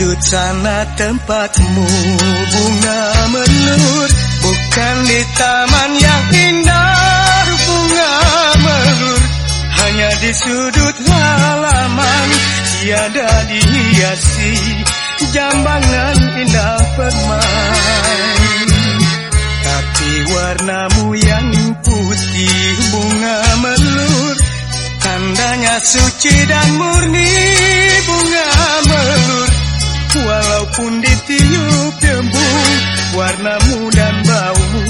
sudut sana tempatmu bunga melur Bukan di taman yang indah bunga melur Hanya di sudut halaman tiada dihiasi Jambangan indah permai Tapi warnamu yang putih bunga melur Tandanya suci dan murni Walaupun ditiup debu Warnamu dan baumu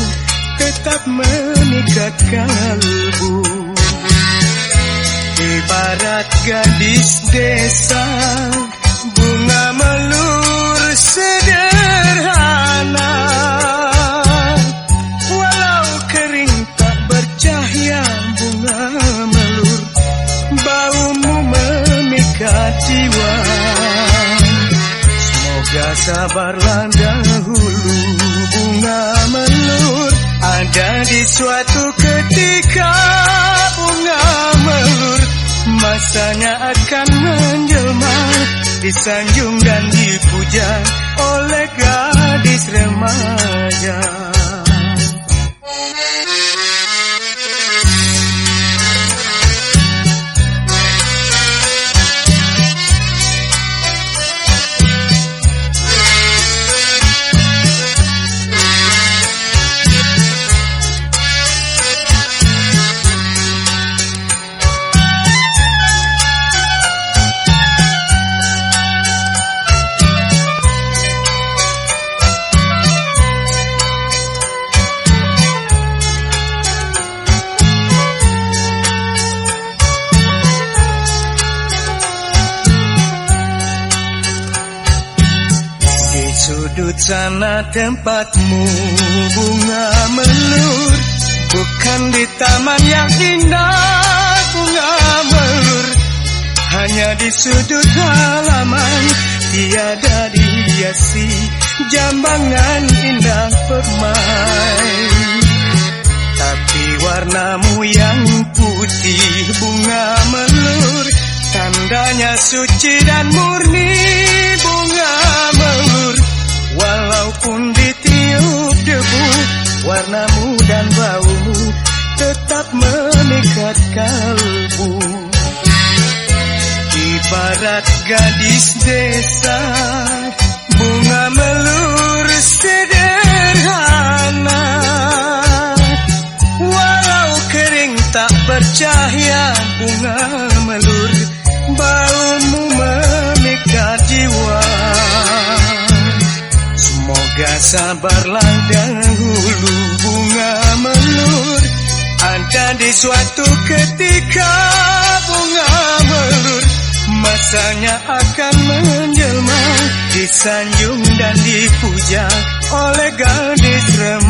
Tetap memikat kalbu. Ibarat gadis desa sabarlah dahulu. Bunga melur Ada di suatu ketika bunga melur. Masanya akan menjelma Disanjung dan dipuja oleh gadis remaja sana tempatmu. Bunga melur. Bukan di taman yang indah. Bunga melur. Hanya di sudut halaman. Tiada dihiasi. Jambangan indah permai. Tapi warnamu yang putih bunga melur. Tandanya suci dan murni kalbu. Ibarat gadis desa Bunga melur sederhana. Walau kering tak bercahaya bunga melur Baumu memikat jiwa. Semoga sabarlah dahulu Di suatu ketika bunga melur Masanya akan menjelma Disanjung dan dipuja oleh gadis remaja